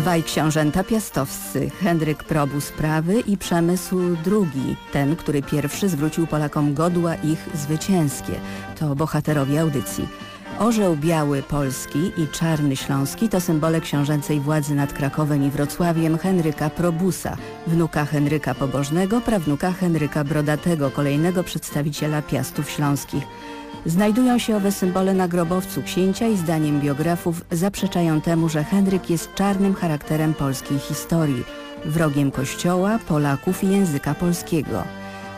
Dwaj książęta piastowscy, Henryk Probus prawy i Przemysł II, ten, który pierwszy zwrócił Polakom godła ich zwycięskie. To bohaterowie audycji. Orzeł biały polski i czarny śląski to symbole książęcej władzy nad Krakowem i Wrocławiem Henryka Probusa, wnuka Henryka Pobożnego, prawnuka Henryka Brodatego, kolejnego przedstawiciela piastów śląskich. Znajdują się owe symbole na grobowcu księcia i zdaniem biografów zaprzeczają temu, że Henryk jest czarnym charakterem polskiej historii, wrogiem kościoła, Polaków i języka polskiego.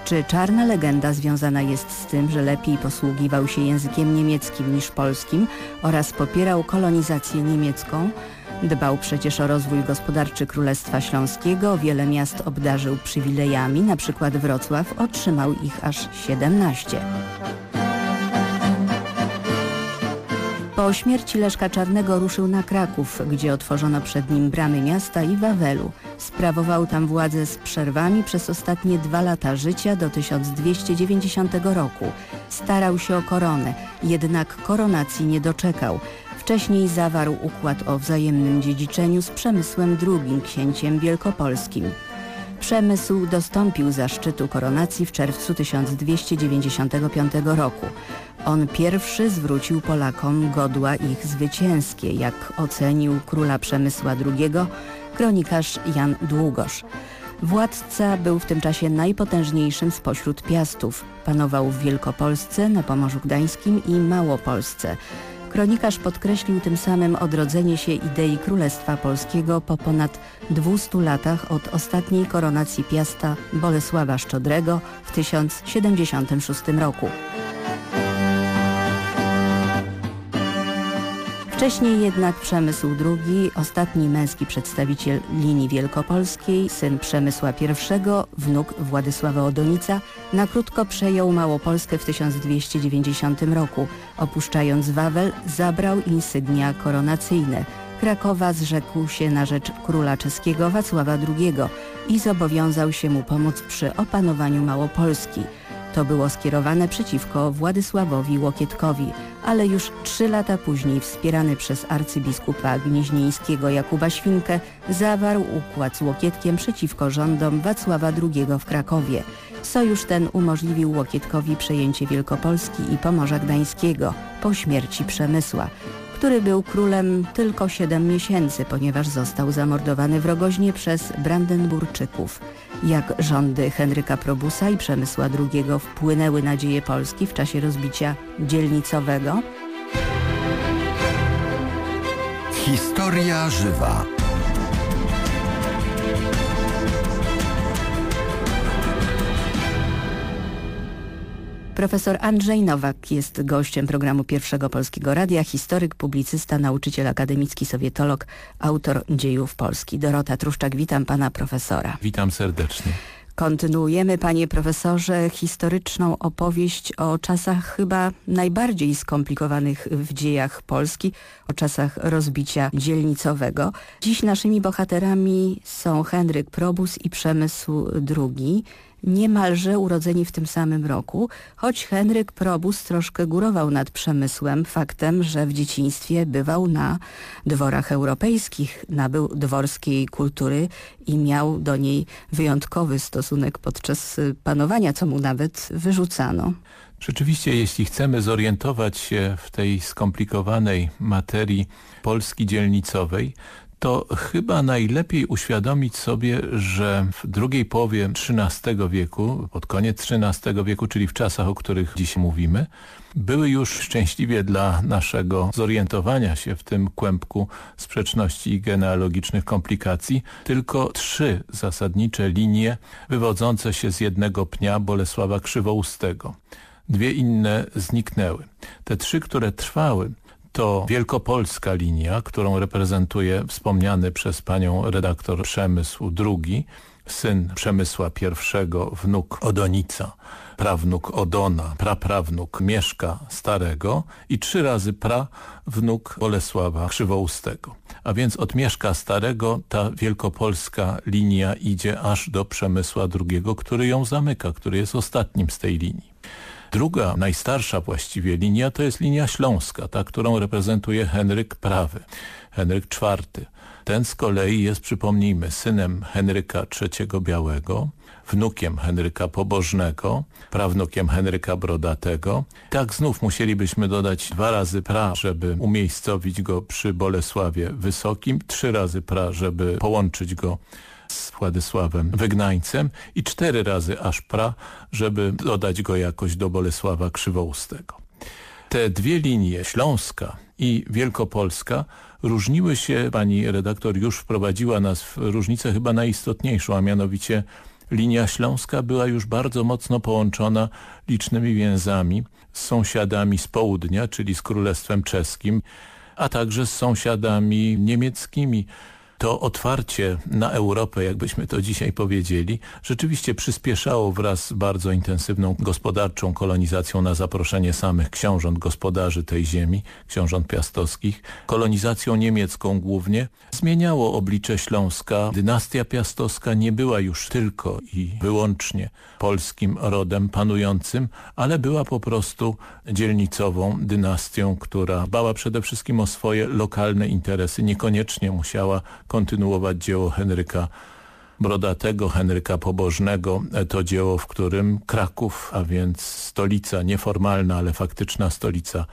Czy czarna legenda związana jest z tym, że lepiej posługiwał się językiem niemieckim niż polskim oraz popierał kolonizację niemiecką? Dbał przecież o rozwój gospodarczy Królestwa Śląskiego, wiele miast obdarzył przywilejami, na przykład Wrocław otrzymał ich aż 17. Po śmierci Leszka Czarnego ruszył na Kraków, gdzie otworzono przed nim bramy miasta i Wawelu. Sprawował tam władzę z przerwami przez ostatnie dwa lata życia do 1290 roku. Starał się o koronę, jednak koronacji nie doczekał. Wcześniej zawarł układ o wzajemnym dziedziczeniu z Przemysłem II, księciem wielkopolskim. Przemysł dostąpił zaszczytu koronacji w czerwcu 1295 roku. On pierwszy zwrócił Polakom godła ich zwycięskie, jak ocenił króla Przemysła II kronikarz Jan Długosz. Władca był w tym czasie najpotężniejszym spośród piastów. Panował w Wielkopolsce, na Pomorzu Gdańskim i Małopolsce. Kronikarz podkreślił tym samym odrodzenie się idei Królestwa Polskiego po ponad 200 latach od ostatniej koronacji piasta Bolesława Szczodrego w 1076 roku. Wcześniej jednak Przemysł II, ostatni męski przedstawiciel linii wielkopolskiej, syn Przemysła I, wnuk Władysława Odonica, na krótko przejął Małopolskę w 1290 roku. Opuszczając Wawel, zabrał insygnia koronacyjne. Krakowa zrzekł się na rzecz króla czeskiego Wacława II i zobowiązał się mu pomóc przy opanowaniu Małopolski. To było skierowane przeciwko Władysławowi Łokietkowi, ale już trzy lata później wspierany przez arcybiskupa gnieźnieńskiego Jakuba Świnkę zawarł układ z Łokietkiem przeciwko rządom Wacława II w Krakowie. Sojusz ten umożliwił Łokietkowi przejęcie Wielkopolski i Pomorza Gdańskiego po śmierci Przemysła który był królem tylko 7 miesięcy, ponieważ został zamordowany w Rogoźnie przez Brandenburczyków. Jak rządy Henryka Probusa i Przemysła II wpłynęły na dzieje Polski w czasie rozbicia dzielnicowego? Historia żywa. Profesor Andrzej Nowak jest gościem programu Pierwszego Polskiego Radia, historyk, publicysta, nauczyciel akademicki, sowietolog, autor dziejów Polski. Dorota Truszczak, witam pana profesora. Witam serdecznie. Kontynuujemy, panie profesorze, historyczną opowieść o czasach chyba najbardziej skomplikowanych w dziejach Polski, o czasach rozbicia dzielnicowego. Dziś naszymi bohaterami są Henryk Probus i Przemysł II niemalże urodzeni w tym samym roku, choć Henryk Probus troszkę górował nad przemysłem faktem, że w dzieciństwie bywał na dworach europejskich, nabył dworskiej kultury i miał do niej wyjątkowy stosunek podczas panowania, co mu nawet wyrzucano. Rzeczywiście, jeśli chcemy zorientować się w tej skomplikowanej materii Polski dzielnicowej, to chyba najlepiej uświadomić sobie, że w drugiej połowie XIII wieku, pod koniec XIII wieku, czyli w czasach, o których dziś mówimy, były już szczęśliwie dla naszego zorientowania się w tym kłębku sprzeczności i genealogicznych komplikacji tylko trzy zasadnicze linie wywodzące się z jednego pnia Bolesława Krzywoustego. Dwie inne zniknęły. Te trzy, które trwały, to wielkopolska linia, którą reprezentuje wspomniany przez panią redaktor Przemysł II, syn Przemysła I, wnuk Odonica, prawnuk Odona, praprawnuk Mieszka Starego i trzy razy pra wnuk Bolesława Krzywoustego. A więc od Mieszka Starego ta wielkopolska linia idzie aż do Przemysła II, który ją zamyka, który jest ostatnim z tej linii. Druga, najstarsza właściwie linia to jest linia śląska, ta, którą reprezentuje Henryk Prawy, Henryk IV. Ten z kolei jest, przypomnijmy, synem Henryka III Białego, wnukiem Henryka Pobożnego, prawnukiem Henryka Brodatego. Tak znów musielibyśmy dodać dwa razy pra, żeby umiejscowić go przy Bolesławie Wysokim, trzy razy pra, żeby połączyć go z Władysławem Wygnańcem i cztery razy aż pra, żeby dodać go jakoś do Bolesława Krzywoustego. Te dwie linie, Śląska i Wielkopolska, różniły się, pani redaktor już wprowadziła nas w różnicę chyba najistotniejszą, a mianowicie linia śląska była już bardzo mocno połączona licznymi więzami z sąsiadami z południa, czyli z Królestwem Czeskim, a także z sąsiadami niemieckimi, to otwarcie na Europę, jakbyśmy to dzisiaj powiedzieli, rzeczywiście przyspieszało wraz z bardzo intensywną gospodarczą kolonizacją na zaproszenie samych książąt gospodarzy tej ziemi, książąt piastowskich, kolonizacją niemiecką głównie, zmieniało oblicze Śląska. Dynastia piastowska nie była już tylko i wyłącznie polskim rodem panującym, ale była po prostu dzielnicową dynastią, która dbała przede wszystkim o swoje lokalne interesy, niekoniecznie musiała kontynuować dzieło Henryka Brodatego, Henryka Pobożnego. To dzieło, w którym Kraków, a więc stolica nieformalna, ale faktyczna stolica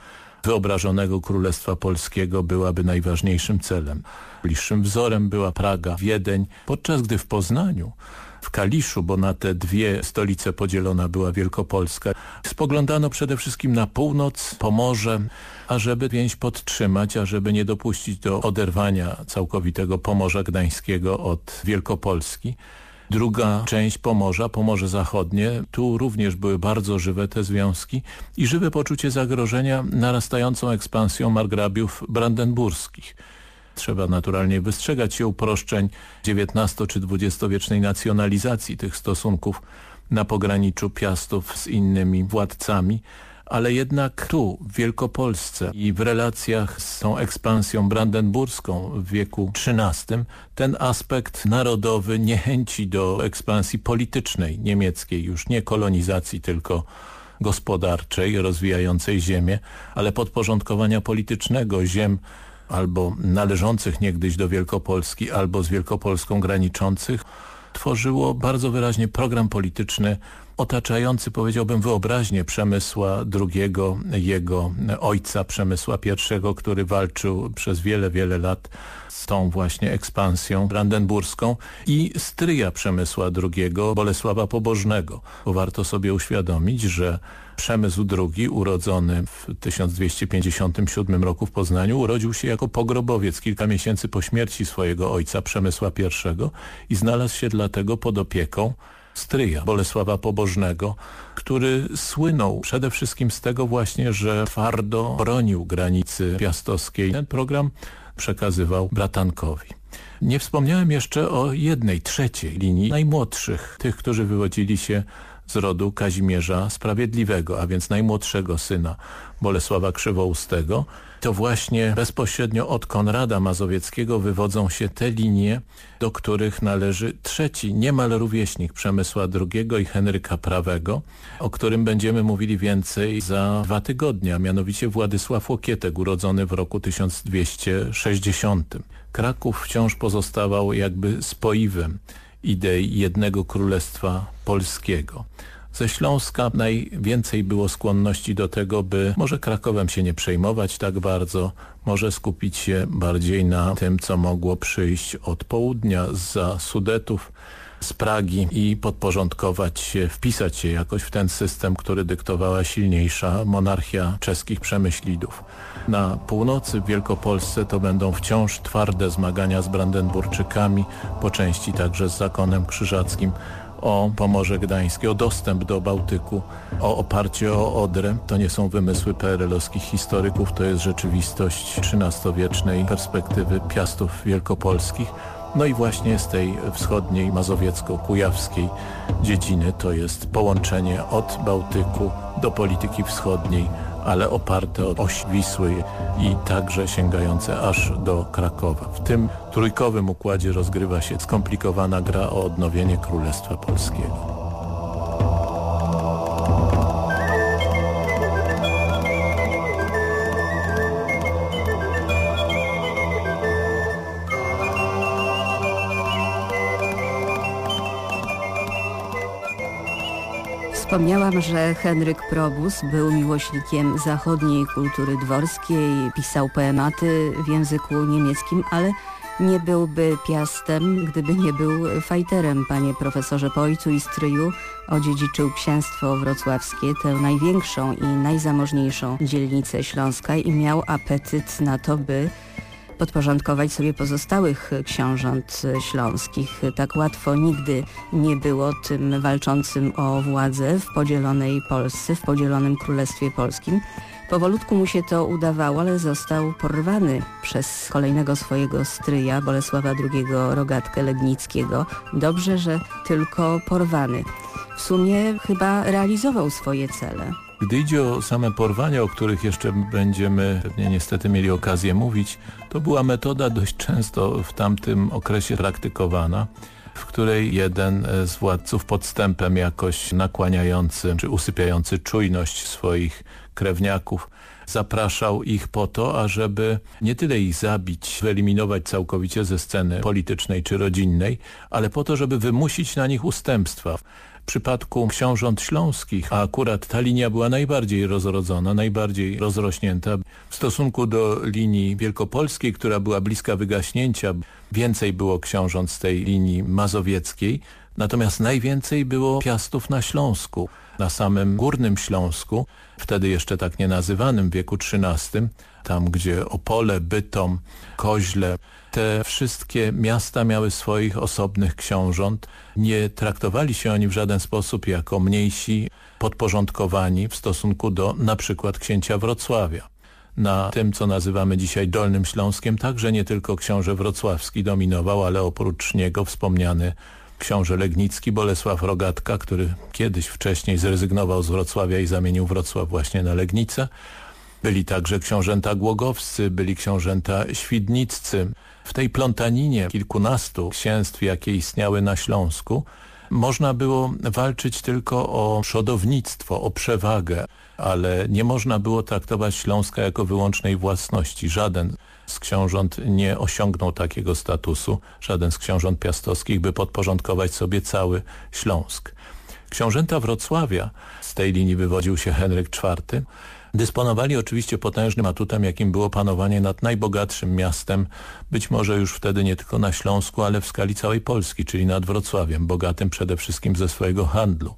wyobrażonego Królestwa Polskiego byłaby najważniejszym celem. Bliższym wzorem była Praga, Wiedeń, podczas gdy w Poznaniu w Kaliszu, bo na te dwie stolice podzielona była Wielkopolska. Spoglądano przede wszystkim na północ, Pomorze, ażeby więź podtrzymać, ażeby nie dopuścić do oderwania całkowitego Pomorza Gdańskiego od Wielkopolski. Druga część Pomorza, Pomorze Zachodnie, tu również były bardzo żywe te związki i żywe poczucie zagrożenia narastającą ekspansją margrabiów brandenburskich. Trzeba naturalnie wystrzegać się uproszczeń XIX czy XX-wiecznej nacjonalizacji tych stosunków na pograniczu Piastów z innymi władcami, ale jednak tu, w Wielkopolsce i w relacjach z tą ekspansją brandenburską w wieku XIII, ten aspekt narodowy niechęci do ekspansji politycznej niemieckiej, już nie kolonizacji, tylko gospodarczej, rozwijającej ziemię, ale podporządkowania politycznego ziem albo należących niegdyś do Wielkopolski, albo z Wielkopolską graniczących, tworzyło bardzo wyraźnie program polityczny otaczający, powiedziałbym, wyobraźnię Przemysła II, jego ojca Przemysła I, który walczył przez wiele, wiele lat z tą właśnie ekspansją brandenburską i stryja Przemysła II, Bolesława Pobożnego. Bo warto sobie uświadomić, że Przemysł II, urodzony w 1257 roku w Poznaniu, urodził się jako pogrobowiec kilka miesięcy po śmierci swojego ojca Przemysła I i znalazł się dlatego pod opieką stryja Bolesława Pobożnego, który słynął przede wszystkim z tego właśnie, że twardo bronił granicy piastowskiej. Ten program przekazywał bratankowi. Nie wspomniałem jeszcze o jednej, trzeciej linii najmłodszych, tych, którzy wywodzili się z rodu Kazimierza Sprawiedliwego, a więc najmłodszego syna Bolesława Krzywoustego, to właśnie bezpośrednio od Konrada Mazowieckiego wywodzą się te linie, do których należy trzeci, niemal rówieśnik Przemysła II i Henryka Prawego, o którym będziemy mówili więcej za dwa tygodnie, a mianowicie Władysław Łokietek, urodzony w roku 1260. Kraków wciąż pozostawał jakby spoiwem idei jednego królestwa polskiego. Ze Śląska najwięcej było skłonności do tego, by może Krakowem się nie przejmować tak bardzo, może skupić się bardziej na tym, co mogło przyjść od południa, za Sudetów, z Pragi i podporządkować się, wpisać się jakoś w ten system, który dyktowała silniejsza monarchia czeskich przemyślidów. Na północy w Wielkopolsce to będą wciąż twarde zmagania z Brandenburczykami, po części także z zakonem krzyżackim, o Pomorze Gdańskie, o dostęp do Bałtyku, o oparcie o Odrę. To nie są wymysły PRL-owskich historyków, to jest rzeczywistość XIII-wiecznej perspektywy piastów wielkopolskich. No i właśnie z tej wschodniej mazowiecko-kujawskiej dziedziny to jest połączenie od Bałtyku do polityki wschodniej, ale oparte o oś Wisły i także sięgające aż do Krakowa. W tym trójkowym układzie rozgrywa się skomplikowana gra o odnowienie Królestwa Polskiego. Wspomniałam, że Henryk Probus był miłośnikiem zachodniej kultury dworskiej, pisał poematy w języku niemieckim, ale nie byłby piastem, gdyby nie był fajterem. Panie profesorze, po ojcu i stryju odziedziczył księstwo wrocławskie, tę największą i najzamożniejszą dzielnicę Śląska i miał apetyt na to, by podporządkować sobie pozostałych książąt śląskich. Tak łatwo nigdy nie było tym walczącym o władzę w podzielonej Polsce, w podzielonym Królestwie Polskim. Powolutku mu się to udawało, ale został porwany przez kolejnego swojego stryja, Bolesława II Rogatkę Legnickiego. Dobrze, że tylko porwany. W sumie chyba realizował swoje cele. Gdy idzie o same porwania, o których jeszcze będziemy pewnie niestety mieli okazję mówić, to była metoda dość często w tamtym okresie praktykowana w której jeden z władców podstępem jakoś nakłaniający czy usypiający czujność swoich krewniaków zapraszał ich po to, ażeby nie tyle ich zabić, wyeliminować całkowicie ze sceny politycznej czy rodzinnej, ale po to, żeby wymusić na nich ustępstwa. W przypadku książąt śląskich, a akurat ta linia była najbardziej rozrodzona, najbardziej rozrośnięta w stosunku do linii wielkopolskiej, która była bliska wygaśnięcia. Więcej było książąt z tej linii mazowieckiej, natomiast najwięcej było piastów na Śląsku, na samym Górnym Śląsku, wtedy jeszcze tak nie nazywanym w wieku XIII, tam gdzie Opole, Bytom, Koźle, te wszystkie miasta miały swoich osobnych książąt. Nie traktowali się oni w żaden sposób jako mniejsi, podporządkowani w stosunku do na przykład księcia Wrocławia. Na tym, co nazywamy dzisiaj Dolnym Śląskiem, także nie tylko książę wrocławski dominował, ale oprócz niego wspomniany książę Legnicki, Bolesław Rogatka, który kiedyś wcześniej zrezygnował z Wrocławia i zamienił Wrocław właśnie na Legnicę. Byli także książęta głogowscy, byli książęta świdniccy. W tej plątaninie kilkunastu księstw, jakie istniały na Śląsku, można było walczyć tylko o przodownictwo, o przewagę, ale nie można było traktować Śląska jako wyłącznej własności. Żaden z książąt nie osiągnął takiego statusu, żaden z książąt piastowskich, by podporządkować sobie cały Śląsk. Książęta Wrocławia, z tej linii wywodził się Henryk IV, Dysponowali oczywiście potężnym atutem, jakim było panowanie nad najbogatszym miastem, być może już wtedy nie tylko na Śląsku, ale w skali całej Polski, czyli nad Wrocławiem, bogatym przede wszystkim ze swojego handlu.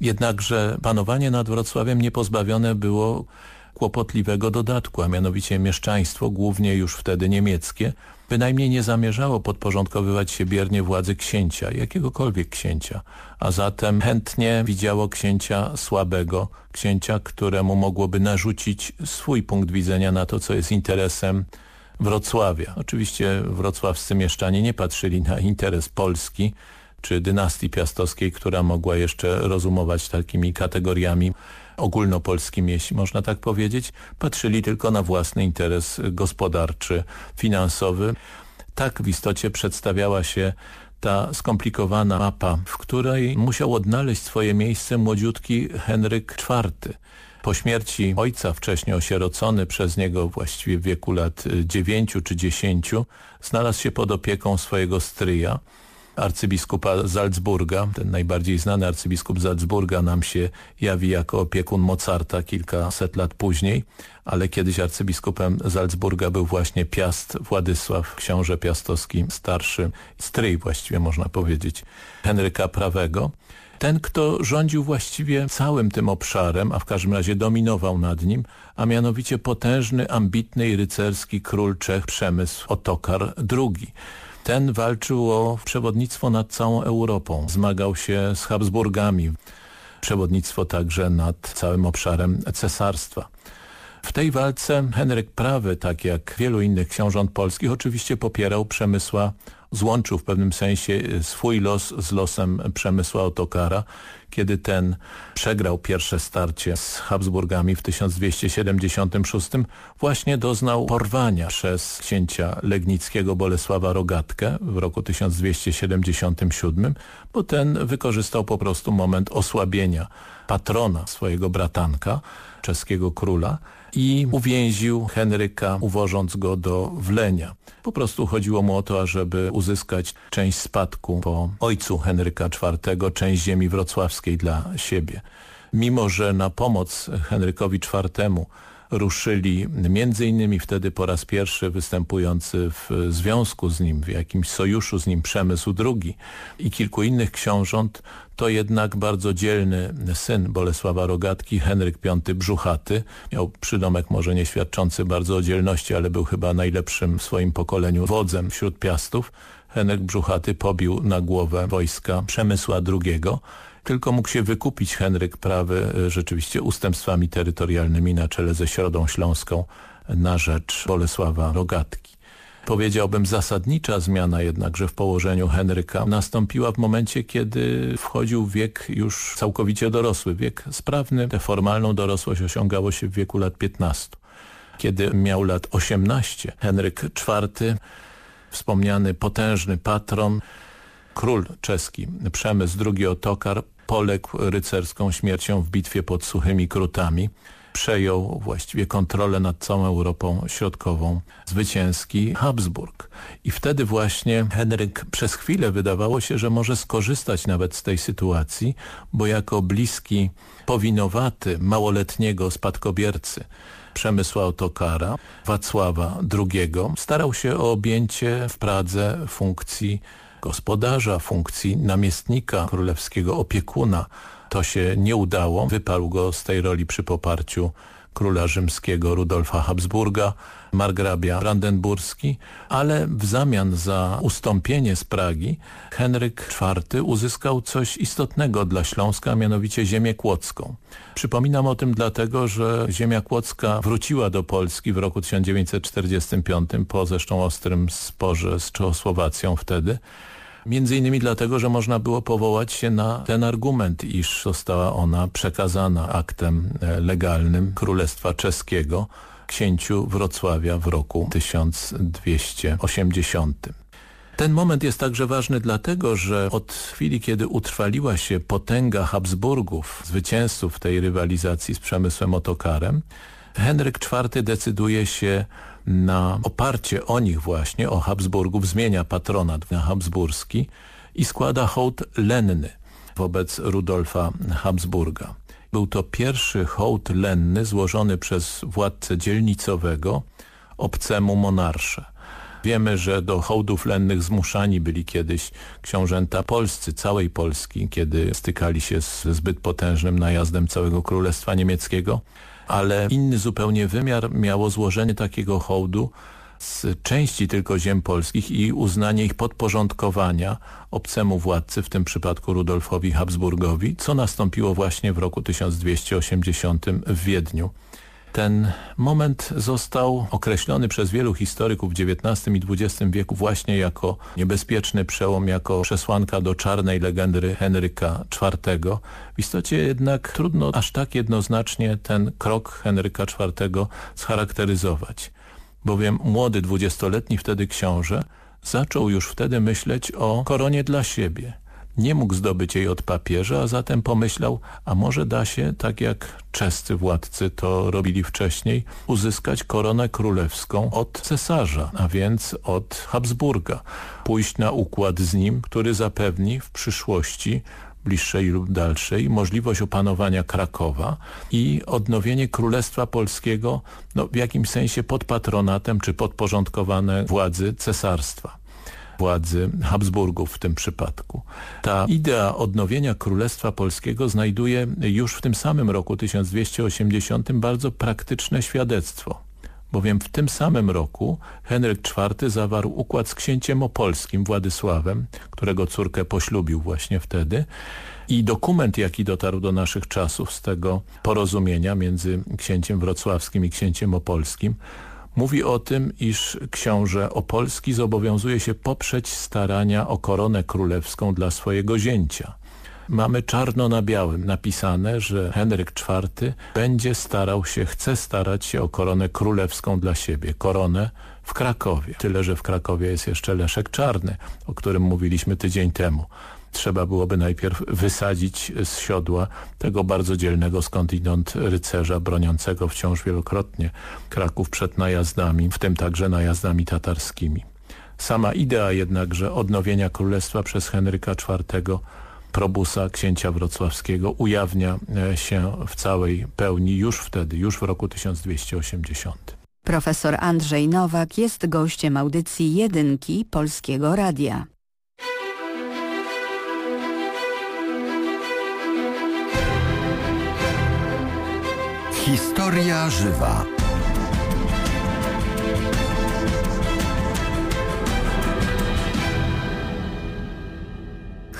Jednakże panowanie nad Wrocławiem nie pozbawione było kłopotliwego dodatku, a mianowicie mieszczaństwo, głównie już wtedy niemieckie, bynajmniej nie zamierzało podporządkowywać się biernie władzy księcia, jakiegokolwiek księcia, a zatem chętnie widziało księcia słabego, księcia, któremu mogłoby narzucić swój punkt widzenia na to, co jest interesem Wrocławia. Oczywiście wrocławscy mieszczanie nie patrzyli na interes Polski, czy dynastii piastowskiej, która mogła jeszcze rozumować takimi kategoriami ogólnopolskimi, jeśli można tak powiedzieć, patrzyli tylko na własny interes gospodarczy, finansowy. Tak w istocie przedstawiała się ta skomplikowana mapa, w której musiał odnaleźć swoje miejsce młodziutki Henryk IV. Po śmierci ojca, wcześniej osierocony przez niego właściwie w wieku lat dziewięciu czy dziesięciu, znalazł się pod opieką swojego stryja, arcybiskupa Salzburga. Ten najbardziej znany arcybiskup Salzburga nam się jawi jako opiekun Mozarta kilkaset lat później, ale kiedyś arcybiskupem Salzburga był właśnie Piast Władysław, książę piastowski starszy, stryj właściwie można powiedzieć, Henryka Prawego. Ten, kto rządził właściwie całym tym obszarem, a w każdym razie dominował nad nim, a mianowicie potężny, ambitny i rycerski król Czech Przemysł Otokar II. Ten walczył o przewodnictwo nad całą Europą, zmagał się z Habsburgami, przewodnictwo także nad całym obszarem cesarstwa. W tej walce Henryk Prawy, tak jak wielu innych książąt polskich, oczywiście popierał Przemysła złączył w pewnym sensie e, swój los z losem Przemysła Otokara, kiedy ten przegrał pierwsze starcie z Habsburgami w 1276, właśnie doznał porwania przez księcia legnickiego Bolesława Rogatkę w roku 1277, bo ten wykorzystał po prostu moment osłabienia patrona swojego bratanka, czeskiego króla, i uwięził Henryka, uwożąc go do Wlenia. Po prostu chodziło mu o to, żeby uzyskać część spadku po ojcu Henryka IV, część ziemi wrocławskiej dla siebie. mimo że na pomoc Henrykowi IV ruszyli między innymi wtedy po raz pierwszy występujący w związku z nim, w jakimś sojuszu z nim Przemysł II i kilku innych książąt, to jednak bardzo dzielny syn Bolesława Rogatki, Henryk V Brzuchaty. Miał przydomek może nie świadczący bardzo o dzielności, ale był chyba najlepszym w swoim pokoleniu wodzem wśród piastów. Henryk Brzuchaty pobił na głowę wojska Przemysła II tylko mógł się wykupić Henryk prawy e, rzeczywiście ustępstwami terytorialnymi na czele ze Środą Śląską na rzecz Bolesława Rogatki. Powiedziałbym zasadnicza zmiana jednakże w położeniu Henryka nastąpiła w momencie, kiedy wchodził wiek już całkowicie dorosły, wiek sprawny. Tę formalną dorosłość osiągało się w wieku lat 15. Kiedy miał lat 18, Henryk IV, wspomniany potężny patron, król czeski Przemysł II Otokar poległ rycerską śmiercią w bitwie pod Suchymi Krutami. Przejął właściwie kontrolę nad całą Europą Środkową zwycięski Habsburg. I wtedy właśnie Henryk przez chwilę wydawało się, że może skorzystać nawet z tej sytuacji, bo jako bliski powinowaty małoletniego spadkobiercy Przemysła Otokara, Wacława II, starał się o objęcie w Pradze funkcji gospodarza, funkcji namiestnika królewskiego opiekuna. To się nie udało. Wyparł go z tej roli przy poparciu króla rzymskiego Rudolfa Habsburga, margrabia brandenburski, ale w zamian za ustąpienie z Pragi Henryk IV uzyskał coś istotnego dla Śląska, mianowicie ziemię kłodzką. Przypominam o tym dlatego, że ziemia kłodzka wróciła do Polski w roku 1945 po zresztą ostrym sporze z Czechosłowacją wtedy. Między innymi dlatego, że można było powołać się na ten argument, iż została ona przekazana aktem e, legalnym Królestwa Czeskiego księciu Wrocławia w roku 1280. Ten moment jest także ważny dlatego, że od chwili, kiedy utrwaliła się potęga Habsburgów, zwycięzców tej rywalizacji z Przemysłem Otokarem, Henryk IV decyduje się na oparcie o nich właśnie, o Habsburgów, zmienia patronat na habsburski i składa hołd lenny wobec Rudolfa Habsburga. Był to pierwszy hołd lenny złożony przez władcę dzielnicowego obcemu monarsze. Wiemy, że do hołdów lennych zmuszani byli kiedyś książęta polscy, całej Polski, kiedy stykali się z zbyt potężnym najazdem całego Królestwa Niemieckiego ale inny zupełnie wymiar miało złożenie takiego hołdu z części tylko ziem polskich i uznanie ich podporządkowania obcemu władcy, w tym przypadku Rudolfowi Habsburgowi, co nastąpiło właśnie w roku 1280 w Wiedniu. Ten moment został określony przez wielu historyków w XIX i XX wieku właśnie jako niebezpieczny przełom, jako przesłanka do czarnej legendy Henryka IV. W istocie jednak trudno aż tak jednoznacznie ten krok Henryka IV scharakteryzować, bowiem młody dwudziestoletni wtedy książę zaczął już wtedy myśleć o koronie dla siebie – nie mógł zdobyć jej od papieża, a zatem pomyślał, a może da się, tak jak czescy władcy to robili wcześniej, uzyskać koronę królewską od cesarza, a więc od Habsburga. Pójść na układ z nim, który zapewni w przyszłości bliższej lub dalszej, możliwość opanowania Krakowa i odnowienie Królestwa Polskiego no, w jakimś sensie pod patronatem czy podporządkowane władzy cesarstwa władzy Habsburgów w tym przypadku. Ta idea odnowienia Królestwa Polskiego znajduje już w tym samym roku 1280 bardzo praktyczne świadectwo bowiem w tym samym roku Henryk IV zawarł układ z księciem opolskim Władysławem, którego córkę poślubił właśnie wtedy i dokument, jaki dotarł do naszych czasów z tego porozumienia między księciem wrocławskim i księciem opolskim mówi o tym, iż książę Opolski zobowiązuje się poprzeć starania o koronę królewską dla swojego zięcia. Mamy czarno na białym napisane, że Henryk IV będzie starał się, chce starać się o koronę królewską dla siebie, koronę w Krakowie. Tyle, że w Krakowie jest jeszcze Leszek Czarny, o którym mówiliśmy tydzień temu trzeba byłoby najpierw wysadzić z siodła tego bardzo dzielnego skądinąd rycerza broniącego wciąż wielokrotnie Kraków przed najazdami, w tym także najazdami tatarskimi. Sama idea jednakże odnowienia królestwa przez Henryka IV probusa księcia wrocławskiego ujawnia e, się w całej pełni już wtedy, już w roku 1280. Profesor Andrzej Nowak jest gościem audycji Jedynki Polskiego Radia. Historia żywa.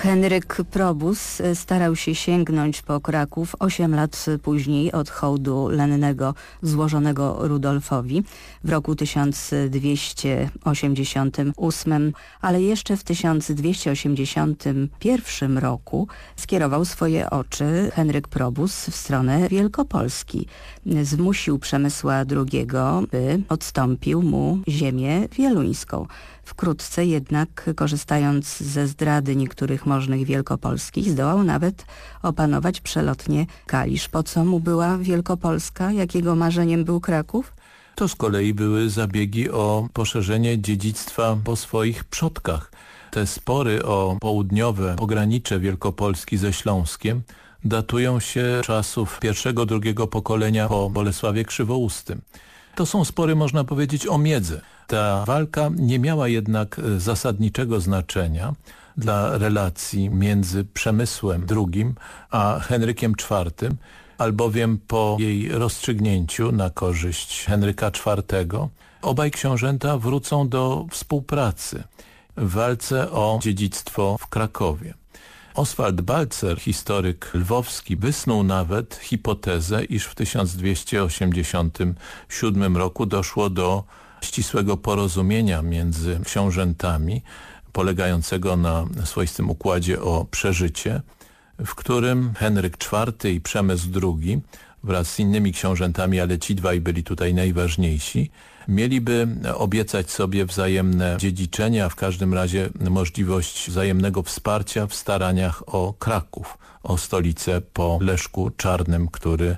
Henryk Probus e, starał się sięgnąć po Kraków 8 lat później od hołdu lennego złożonego Rudolfowi w roku 1288, ale jeszcze w 1281 roku skierował swoje oczy Henryk Probus w stronę Wielkopolski. Zmusił Przemysła II, by odstąpił mu ziemię wieluńską. Wkrótce jednak, korzystając ze zdrady niektórych możnych wielkopolskich, zdołał nawet opanować przelotnie Kalisz. Po co mu była Wielkopolska? Jakiego marzeniem był Kraków? To z kolei były zabiegi o poszerzenie dziedzictwa po swoich przodkach. Te spory o południowe pogranicze Wielkopolski ze Śląskiem datują się czasów pierwszego, drugiego pokolenia po Bolesławie Krzywoustym. To są spory, można powiedzieć, o miedzę. Ta walka nie miała jednak e, zasadniczego znaczenia dla relacji między Przemysłem II a Henrykiem IV, albowiem po jej rozstrzygnięciu na korzyść Henryka IV obaj książęta wrócą do współpracy w walce o dziedzictwo w Krakowie. Oswald Balcer, historyk lwowski, wysnuł nawet hipotezę, iż w 1287 roku doszło do ścisłego porozumienia między książętami, polegającego na swoistym układzie o przeżycie, w którym Henryk IV i Przemysł II wraz z innymi książętami, ale ci dwaj byli tutaj najważniejsi, mieliby obiecać sobie wzajemne dziedziczenie, a w każdym razie możliwość wzajemnego wsparcia w staraniach o Kraków, o stolicę po Leszku Czarnym, który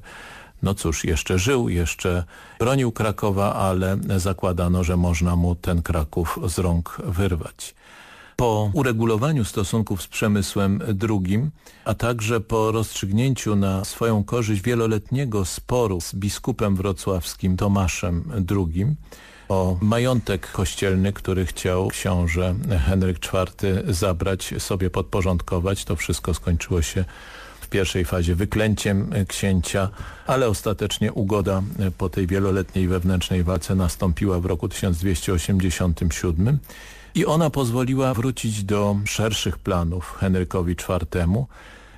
no cóż, jeszcze żył, jeszcze bronił Krakowa, ale zakładano, że można mu ten Kraków z rąk wyrwać. Po uregulowaniu stosunków z Przemysłem II, a także po rozstrzygnięciu na swoją korzyść wieloletniego sporu z biskupem wrocławskim Tomaszem II o majątek kościelny, który chciał książę Henryk IV zabrać, sobie podporządkować, to wszystko skończyło się w pierwszej fazie wyklęciem księcia, ale ostatecznie ugoda po tej wieloletniej wewnętrznej walce nastąpiła w roku 1287 i ona pozwoliła wrócić do szerszych planów Henrykowi IV,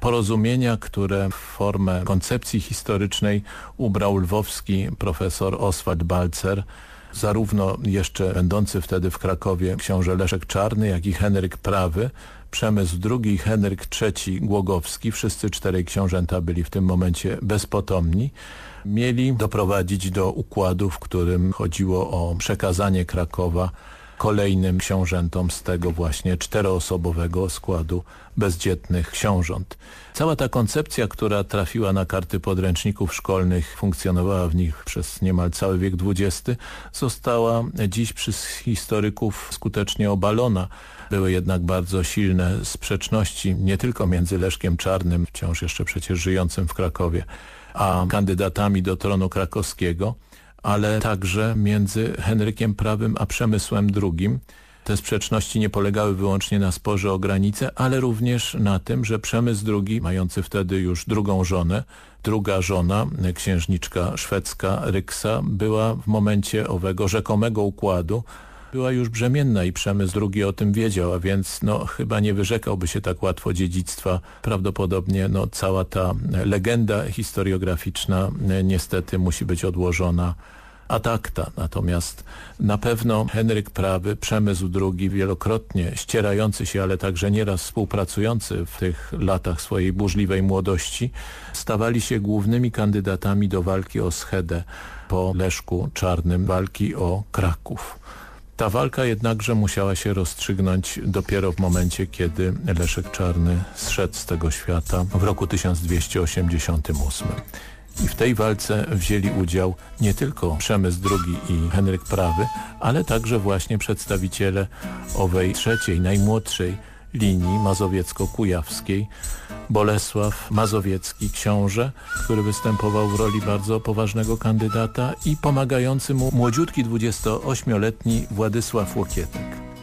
porozumienia, które w formę koncepcji historycznej ubrał lwowski profesor Oswald Balcer, zarówno jeszcze będący wtedy w Krakowie książę Leszek Czarny, jak i Henryk Prawy, Przemysł II, Henryk III Głogowski, wszyscy czterej książęta byli w tym momencie bezpotomni, mieli doprowadzić do układu, w którym chodziło o przekazanie Krakowa kolejnym książętom z tego właśnie czteroosobowego składu bezdzietnych książąt. Cała ta koncepcja, która trafiła na karty podręczników szkolnych, funkcjonowała w nich przez niemal cały wiek XX, została dziś przez historyków skutecznie obalona. Były jednak bardzo silne sprzeczności nie tylko między Leszkiem Czarnym, wciąż jeszcze przecież żyjącym w Krakowie, a kandydatami do tronu krakowskiego, ale także między Henrykiem Prawym a Przemysłem II. Te sprzeczności nie polegały wyłącznie na sporze o granice, ale również na tym, że Przemysł II, mający wtedy już drugą żonę, druga żona, księżniczka szwedzka Ryksa, była w momencie owego rzekomego układu była już brzemienna i Przemysł II o tym wiedział, a więc no, chyba nie wyrzekałby się tak łatwo dziedzictwa. Prawdopodobnie no, cała ta legenda historiograficzna niestety musi być odłożona atakta. Natomiast na pewno Henryk Prawy, Przemysł II, wielokrotnie ścierający się, ale także nieraz współpracujący w tych latach swojej burzliwej młodości, stawali się głównymi kandydatami do walki o Schedę po Leszku Czarnym, walki o Kraków. Ta walka jednakże musiała się rozstrzygnąć dopiero w momencie, kiedy Leszek Czarny zszedł z tego świata w roku 1288. I w tej walce wzięli udział nie tylko Przemysł II i Henryk Prawy, ale także właśnie przedstawiciele owej trzeciej, najmłodszej linii mazowiecko-kujawskiej. Bolesław Mazowiecki, książę, który występował w roli bardzo poważnego kandydata i pomagający mu młodziutki 28-letni Władysław Łokietek.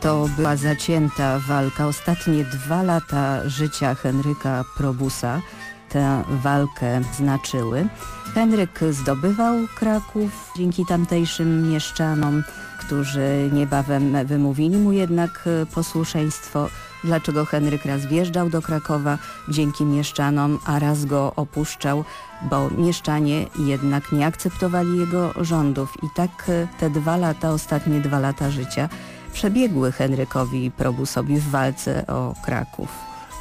To była zacięta walka. Ostatnie dwa lata życia Henryka Probusa tę walkę znaczyły. Henryk zdobywał Kraków dzięki tamtejszym mieszczanom, którzy niebawem wymówili mu jednak posłuszeństwo. Dlaczego Henryk raz wjeżdżał do Krakowa dzięki mieszczanom, a raz go opuszczał, bo mieszczanie jednak nie akceptowali jego rządów. I tak te dwa lata, ostatnie dwa lata życia przebiegły Henrykowi Probusowi w walce o Kraków.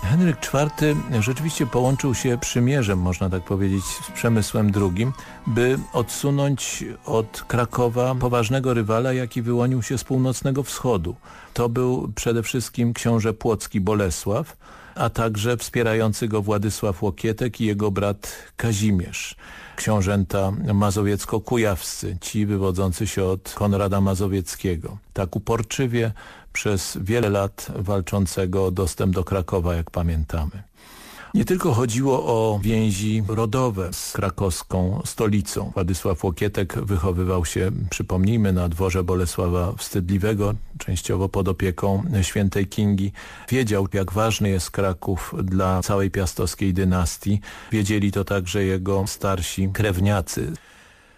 Henryk IV rzeczywiście połączył się przymierzem, można tak powiedzieć, z Przemysłem II, by odsunąć od Krakowa poważnego rywala, jaki wyłonił się z północnego wschodu. To był przede wszystkim książę Płocki Bolesław, a także wspierający go Władysław Łokietek i jego brat Kazimierz książęta mazowiecko-kujawscy, ci wywodzący się od Konrada Mazowieckiego. Tak uporczywie przez wiele lat walczącego o dostęp do Krakowa, jak pamiętamy. Nie tylko chodziło o więzi rodowe z krakowską stolicą. Władysław Łokietek wychowywał się, przypomnijmy, na dworze Bolesława Wstydliwego, częściowo pod opieką świętej Kingi. Wiedział, jak ważny jest Kraków dla całej piastowskiej dynastii. Wiedzieli to także jego starsi krewniacy.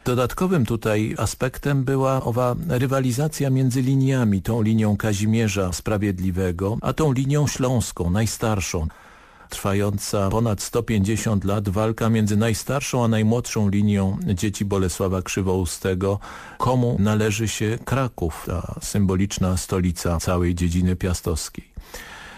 Dodatkowym tutaj aspektem była owa rywalizacja między liniami, tą linią Kazimierza Sprawiedliwego, a tą linią śląską, najstarszą trwająca ponad 150 lat walka między najstarszą a najmłodszą linią dzieci Bolesława Krzywoustego. Komu należy się Kraków, ta symboliczna stolica całej dziedziny piastowskiej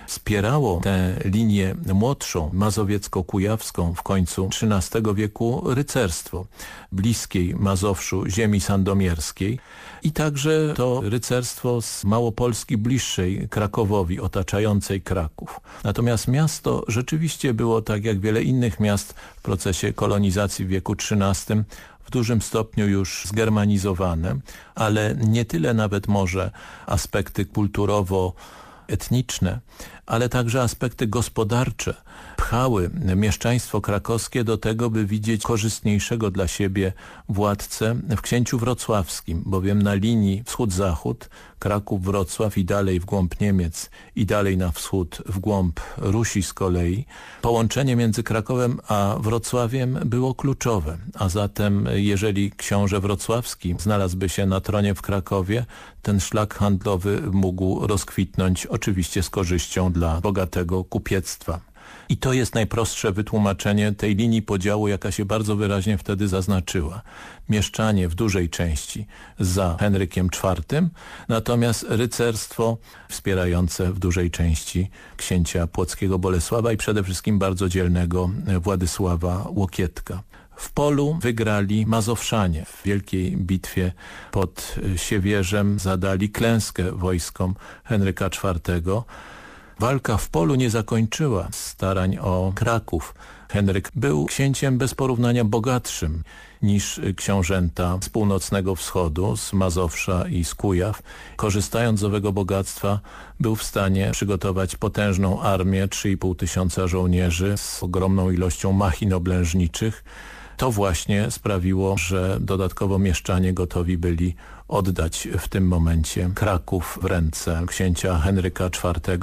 wspierało tę linię młodszą, mazowiecko-kujawską w końcu XIII wieku rycerstwo bliskiej Mazowszu ziemi sandomierskiej i także to rycerstwo z Małopolski bliższej Krakowowi, otaczającej Kraków. Natomiast miasto rzeczywiście było tak jak wiele innych miast w procesie kolonizacji w wieku XIII w dużym stopniu już zgermanizowane, ale nie tyle nawet może aspekty kulturowo etniczne, ale także aspekty gospodarcze pchały mieszczaństwo krakowskie do tego, by widzieć korzystniejszego dla siebie władcę w księciu wrocławskim, bowiem na linii wschód-zachód, Kraków-Wrocław i dalej w głąb Niemiec i dalej na wschód w głąb Rusi z kolei, połączenie między Krakowem a Wrocławiem było kluczowe, a zatem jeżeli książę wrocławski znalazłby się na tronie w Krakowie, ten szlak handlowy mógł rozkwitnąć oczywiście z korzyścią dla bogatego kupiectwa. I to jest najprostsze wytłumaczenie tej linii podziału, jaka się bardzo wyraźnie wtedy zaznaczyła. Mieszczanie w dużej części za Henrykiem IV, natomiast rycerstwo wspierające w dużej części księcia Płockiego Bolesława i przede wszystkim bardzo dzielnego Władysława Łokietka. W polu wygrali Mazowszanie. W wielkiej bitwie pod Siewierzem zadali klęskę wojskom Henryka IV. Walka w polu nie zakończyła starań o Kraków. Henryk był księciem bez porównania bogatszym niż książęta z północnego wschodu, z Mazowsza i z Kujaw. Korzystając z owego bogactwa był w stanie przygotować potężną armię, 3,5 tysiąca żołnierzy z ogromną ilością machin oblężniczych. To właśnie sprawiło, że dodatkowo mieszczanie gotowi byli oddać w tym momencie Kraków w ręce księcia Henryka IV,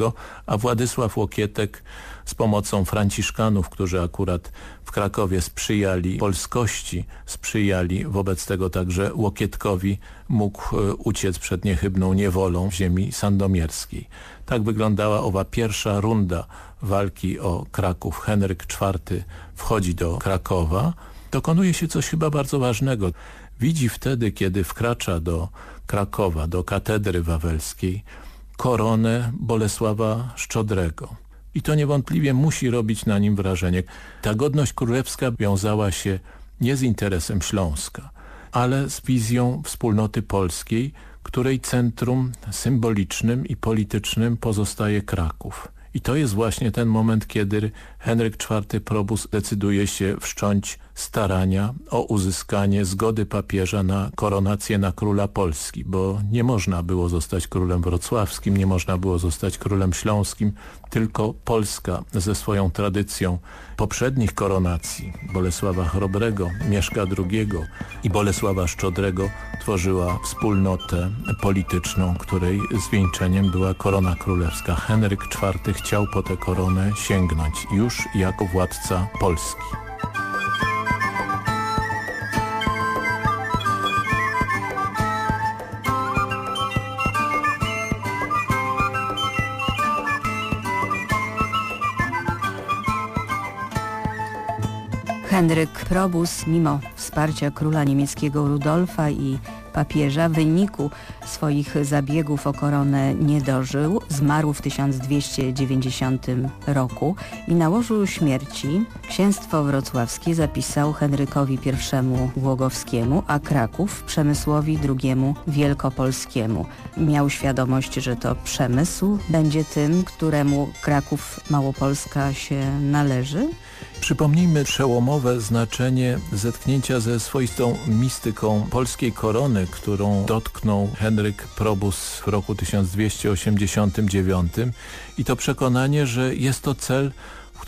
a Władysław Łokietek z pomocą franciszkanów, którzy akurat w Krakowie sprzyjali polskości, sprzyjali wobec tego także Łokietkowi, mógł e, uciec przed niechybną niewolą ziemi sandomierskiej. Tak wyglądała owa pierwsza runda walki o Kraków. Henryk IV wchodzi do Krakowa. Dokonuje się coś chyba bardzo ważnego widzi wtedy, kiedy wkracza do Krakowa, do katedry wawelskiej, koronę Bolesława Szczodrego. I to niewątpliwie musi robić na nim wrażenie. Ta godność królewska wiązała się nie z interesem Śląska, ale z wizją wspólnoty polskiej, której centrum symbolicznym i politycznym pozostaje Kraków. I to jest właśnie ten moment, kiedy Henryk IV Probus decyduje się wszcząć starania o uzyskanie zgody papieża na koronację na króla Polski, bo nie można było zostać królem wrocławskim, nie można było zostać królem śląskim, tylko Polska ze swoją tradycją poprzednich koronacji Bolesława Chrobrego, Mieszka II i Bolesława Szczodrego tworzyła wspólnotę polityczną, której zwieńczeniem była korona królewska. Henryk IV chciał po tę koronę sięgnąć już jako władca Polski. Henryk Probus, mimo wsparcia króla niemieckiego Rudolfa i papieża, w wyniku swoich zabiegów o koronę nie dożył, zmarł w 1290 roku i na łożu śmierci księstwo wrocławskie zapisał Henrykowi I Głogowskiemu, a Kraków Przemysłowi II Wielkopolskiemu. Miał świadomość, że to przemysł będzie tym, któremu Kraków Małopolska się należy? Przypomnijmy przełomowe znaczenie zetknięcia ze swoistą mistyką polskiej korony, którą dotknął Henryk Probus w roku 1289 i to przekonanie, że jest to cel,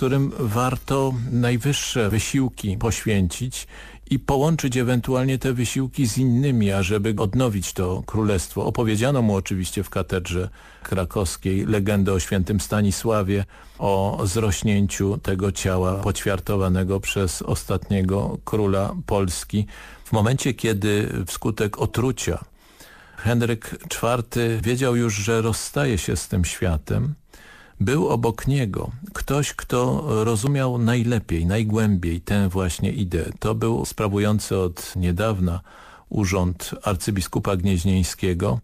którym warto najwyższe wysiłki poświęcić i połączyć ewentualnie te wysiłki z innymi, ażeby odnowić to królestwo. Opowiedziano mu oczywiście w katedrze krakowskiej legendę o świętym Stanisławie, o zrośnięciu tego ciała poćwiartowanego przez ostatniego króla Polski. W momencie, kiedy wskutek otrucia Henryk IV wiedział już, że rozstaje się z tym światem, był obok niego ktoś, kto rozumiał najlepiej, najgłębiej tę właśnie ideę. To był sprawujący od niedawna urząd arcybiskupa gnieźnieńskiego,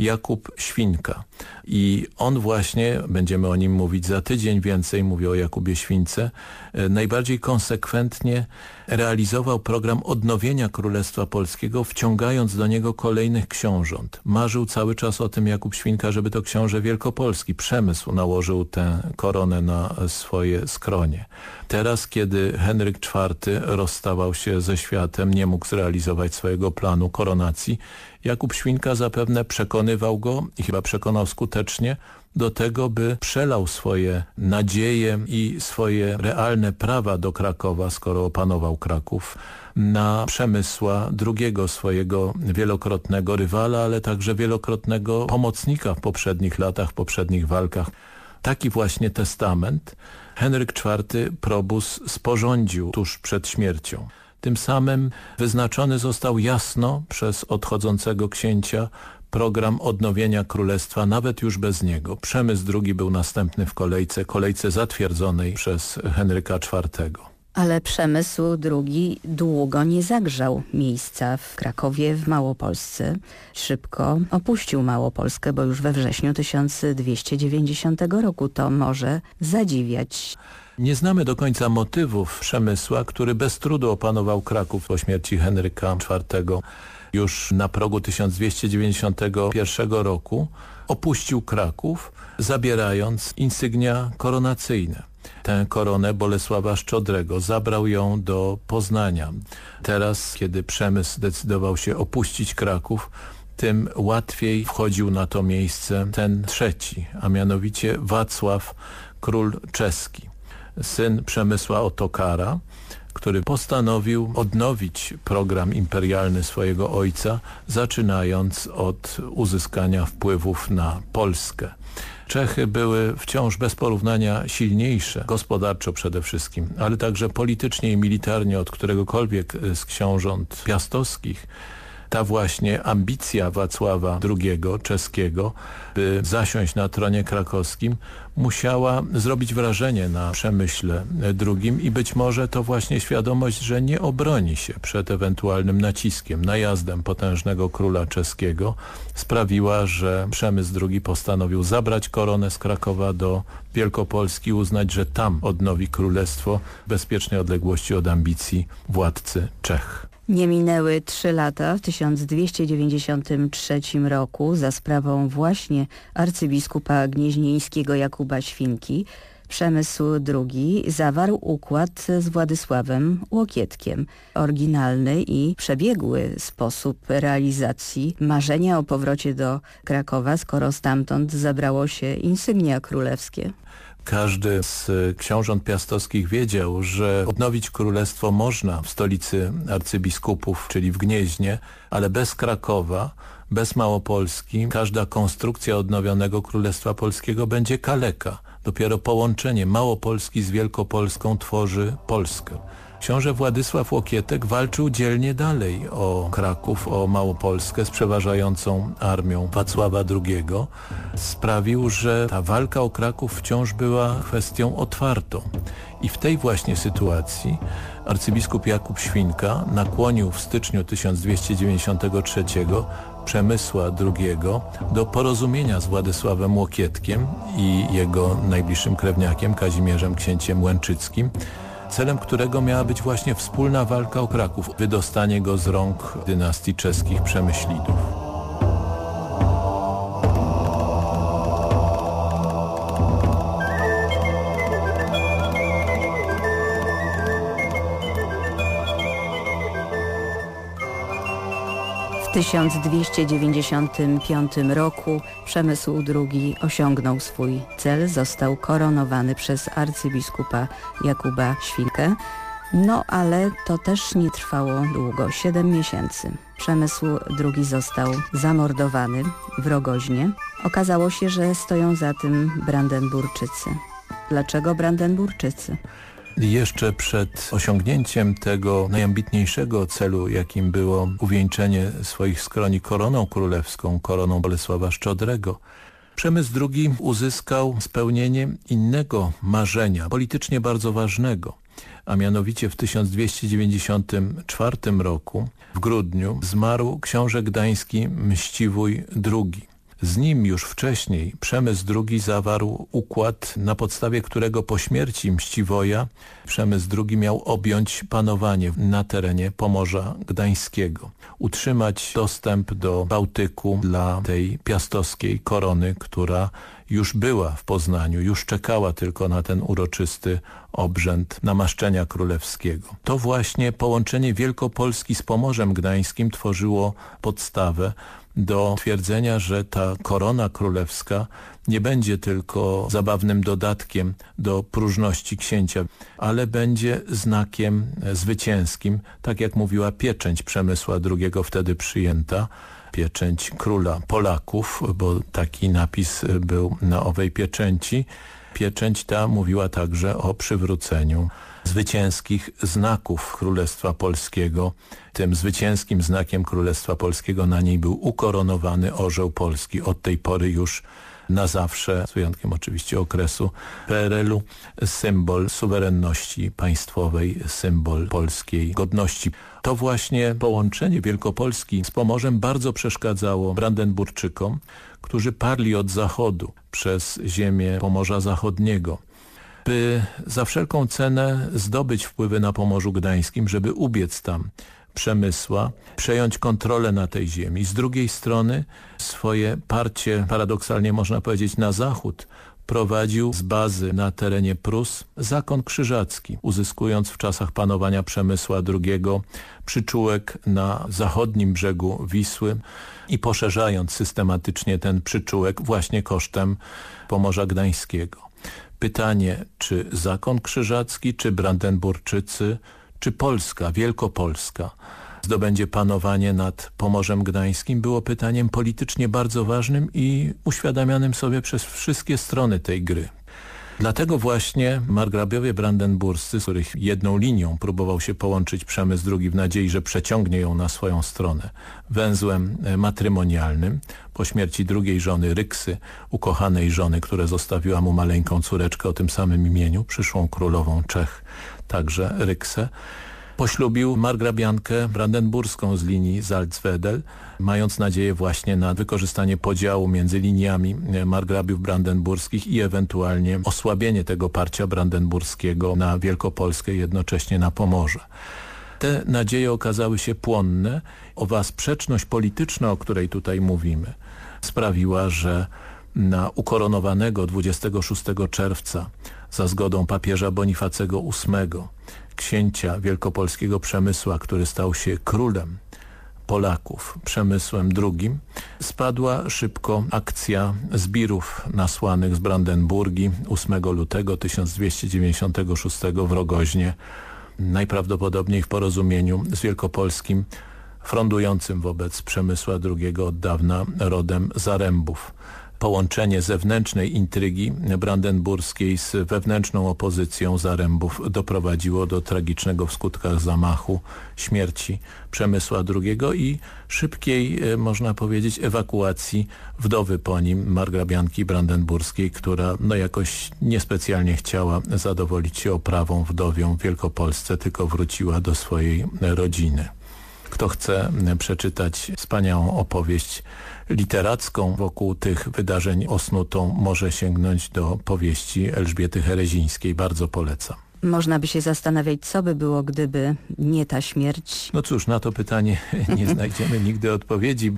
Jakub Świnka. I on właśnie, będziemy o nim mówić za tydzień więcej, mówię o Jakubie Śwince, e, najbardziej konsekwentnie realizował program odnowienia Królestwa Polskiego, wciągając do niego kolejnych książąt. Marzył cały czas o tym Jakub Świnka, żeby to książę wielkopolski, przemysł nałożył tę koronę na swoje skronie. Teraz, kiedy Henryk IV rozstawał się ze światem, nie mógł zrealizować swojego planu koronacji, Jakub Świnka zapewne przekonywał go i chyba przekonał skutecznie do tego, by przelał swoje nadzieje i swoje realne prawa do Krakowa, skoro opanował Kraków, na Przemysła drugiego swojego wielokrotnego rywala, ale także wielokrotnego pomocnika w poprzednich latach, w poprzednich walkach. Taki właśnie testament Henryk IV Probus sporządził tuż przed śmiercią. Tym samym wyznaczony został jasno przez odchodzącego księcia program odnowienia królestwa, nawet już bez niego. Przemysł II był następny w kolejce, kolejce zatwierdzonej przez Henryka IV. Ale Przemysł II długo nie zagrzał miejsca w Krakowie, w Małopolsce. Szybko opuścił Małopolskę, bo już we wrześniu 1290 roku to może zadziwiać. Nie znamy do końca motywów Przemysła, który bez trudu opanował Kraków po śmierci Henryka IV. Już na progu 1291 roku opuścił Kraków, zabierając insygnia koronacyjne. Tę koronę Bolesława Szczodrego zabrał ją do Poznania. Teraz, kiedy Przemysł zdecydował się opuścić Kraków, tym łatwiej wchodził na to miejsce ten trzeci, a mianowicie Wacław, król czeski syn Przemysła Otokara, który postanowił odnowić program imperialny swojego ojca, zaczynając od uzyskania wpływów na Polskę. Czechy były wciąż bez porównania silniejsze, gospodarczo przede wszystkim, ale także politycznie i militarnie od któregokolwiek z książąt piastowskich ta właśnie ambicja Wacława II czeskiego, by zasiąść na tronie krakowskim, musiała zrobić wrażenie na przemyśle drugim i być może to właśnie świadomość, że nie obroni się przed ewentualnym naciskiem, najazdem potężnego króla czeskiego sprawiła, że Przemysł II postanowił zabrać koronę z Krakowa do Wielkopolski, uznać, że tam odnowi królestwo w bezpiecznej odległości od ambicji władcy Czech. Nie minęły trzy lata. W 1293 roku za sprawą właśnie arcybiskupa gnieźnieńskiego Jakuba Świnki Przemysł II zawarł układ z Władysławem Łokietkiem. Oryginalny i przebiegły sposób realizacji marzenia o powrocie do Krakowa, skoro stamtąd zabrało się insygnia królewskie. Każdy z książąt piastowskich wiedział, że odnowić królestwo można w stolicy arcybiskupów, czyli w Gnieźnie, ale bez Krakowa, bez Małopolski, każda konstrukcja odnowionego Królestwa Polskiego będzie kaleka. Dopiero połączenie Małopolski z Wielkopolską tworzy Polskę. Książę Władysław Łokietek walczył dzielnie dalej o Kraków, o Małopolskę z przeważającą armią Wacława II. Sprawił, że ta walka o Kraków wciąż była kwestią otwartą. I w tej właśnie sytuacji arcybiskup Jakub Świnka nakłonił w styczniu 1293 Przemysła II do porozumienia z Władysławem Łokietkiem i jego najbliższym krewniakiem Kazimierzem Księciem Łęczyckim, celem którego miała być właśnie wspólna walka o Kraków, wydostanie go z rąk dynastii czeskich Przemyślidów. W 1295 roku Przemysł II osiągnął swój cel, został koronowany przez arcybiskupa Jakuba Świnkę. No ale to też nie trwało długo, siedem miesięcy. Przemysł II został zamordowany w Rogoźnie. Okazało się, że stoją za tym Brandenburczycy. Dlaczego Brandenburczycy? Jeszcze przed osiągnięciem tego najambitniejszego celu, jakim było uwieńczenie swoich skroni koroną królewską, koroną Bolesława Szczodrego, Przemysł II uzyskał spełnienie innego marzenia, politycznie bardzo ważnego, a mianowicie w 1294 roku, w grudniu, zmarł książę gdański Mściwój II. Z nim już wcześniej Przemysł II zawarł układ, na podstawie którego po śmierci Mściwoja Przemysł II miał objąć panowanie na terenie Pomorza Gdańskiego. Utrzymać dostęp do Bałtyku dla tej piastowskiej korony, która już była w Poznaniu, już czekała tylko na ten uroczysty obrzęd namaszczenia królewskiego. To właśnie połączenie Wielkopolski z Pomorzem Gdańskim tworzyło podstawę do twierdzenia, że ta korona królewska nie będzie tylko zabawnym dodatkiem do próżności księcia, ale będzie znakiem zwycięskim, tak jak mówiła pieczęć Przemysła II wtedy przyjęta, pieczęć króla Polaków, bo taki napis był na owej pieczęci. Pieczęć ta mówiła także o przywróceniu zwycięskich znaków Królestwa Polskiego. Tym zwycięskim znakiem Królestwa Polskiego na niej był ukoronowany orzeł polski. Od tej pory już na zawsze, z wyjątkiem oczywiście okresu PRL-u, symbol suwerenności państwowej, symbol polskiej godności. To właśnie połączenie Wielkopolski z Pomorzem bardzo przeszkadzało Brandenburczykom, którzy parli od zachodu przez ziemię Pomorza Zachodniego by za wszelką cenę zdobyć wpływy na Pomorzu Gdańskim, żeby ubiec tam Przemysła, przejąć kontrolę na tej ziemi. Z drugiej strony swoje parcie, paradoksalnie można powiedzieć, na zachód prowadził z bazy na terenie Prus zakon krzyżacki, uzyskując w czasach panowania Przemysła II przyczółek na zachodnim brzegu Wisły i poszerzając systematycznie ten przyczółek właśnie kosztem Pomorza Gdańskiego. Pytanie, czy zakon krzyżacki, czy Brandenburczycy, czy Polska, Wielkopolska zdobędzie panowanie nad Pomorzem Gdańskim było pytaniem politycznie bardzo ważnym i uświadamianym sobie przez wszystkie strony tej gry. Dlatego właśnie margrabiowie brandenburscy, z których jedną linią próbował się połączyć Przemysł II w nadziei, że przeciągnie ją na swoją stronę. Węzłem e, matrymonialnym, po śmierci drugiej żony Ryksy, ukochanej żony, która zostawiła mu maleńką córeczkę o tym samym imieniu, przyszłą królową Czech, także Ryksę, poślubił margrabiankę brandenburską z linii Salzwedel, mając nadzieję właśnie na wykorzystanie podziału między liniami margrabiów brandenburskich i ewentualnie osłabienie tego parcia brandenburskiego na Wielkopolskę jednocześnie na Pomorze. Te nadzieje okazały się płonne. Owa sprzeczność polityczna, o której tutaj mówimy, sprawiła, że na ukoronowanego 26 czerwca za zgodą papieża Bonifacego VIII, księcia wielkopolskiego Przemysła, który stał się królem Polaków. Przemysłem II, spadła szybko akcja zbirów nasłanych z Brandenburgii 8 lutego 1296 w Rogoźnie, najprawdopodobniej w porozumieniu z Wielkopolskim, frondującym wobec Przemysła II od dawna rodem Zarębów połączenie zewnętrznej intrygi brandenburskiej z wewnętrzną opozycją Zarębów doprowadziło do tragicznego w skutkach zamachu śmierci Przemysła II i szybkiej, e, można powiedzieć, ewakuacji wdowy po nim, margrabianki brandenburskiej, która no jakoś niespecjalnie chciała zadowolić się oprawą wdowią w Wielkopolsce, tylko wróciła do swojej rodziny. Kto chce przeczytać wspaniałą opowieść literacką wokół tych wydarzeń osnutą może sięgnąć do powieści Elżbiety Herezińskiej. Bardzo polecam. Można by się zastanawiać, co by było, gdyby nie ta śmierć. No cóż, na to pytanie nie znajdziemy nigdy odpowiedzi.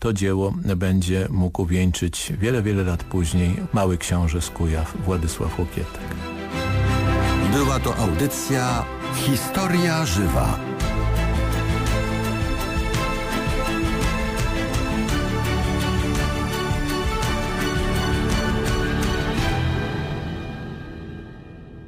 To dzieło będzie mógł wieńczyć wiele, wiele lat później mały książę z Kujaw Władysław Łokietek. Była to audycja Historia Żywa.